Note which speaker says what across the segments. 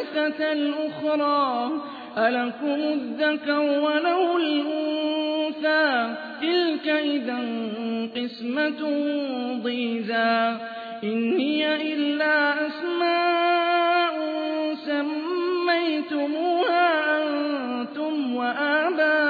Speaker 1: الثالثة الأخرى ألكم الذكر وله الأنثى تلك إذا قسمة ضيزى. إن هي إلا أسماء سميتموها أنتم وآباؤكم.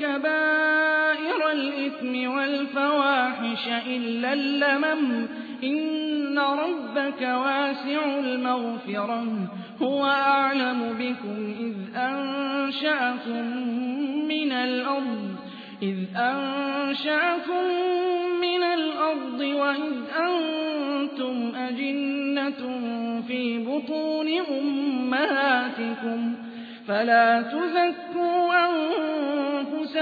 Speaker 1: كبائر الإثم والفواحش إلا اللمم. إن ربك واسع المغفرة. هو أعلم بكم إذ أنشأكم من الأرض. إذ أنشأكم من الأرض وإذ أنتم أجنة في بطون أمهاتكم. فلا تزكوا أنفسكم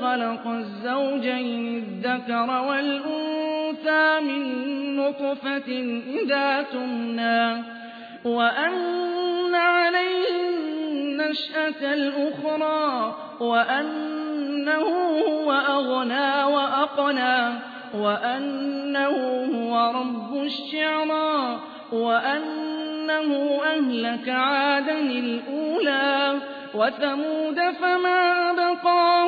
Speaker 1: خلق الزوجين الذكر والأنثى من نطفة إذا تمنى وأن عليه النشأة الأخرى وأنه هو أغنى وأقنى وأنه هو رب الشعرى وأنه أهلك عادا الأولى وثمود فما أبقى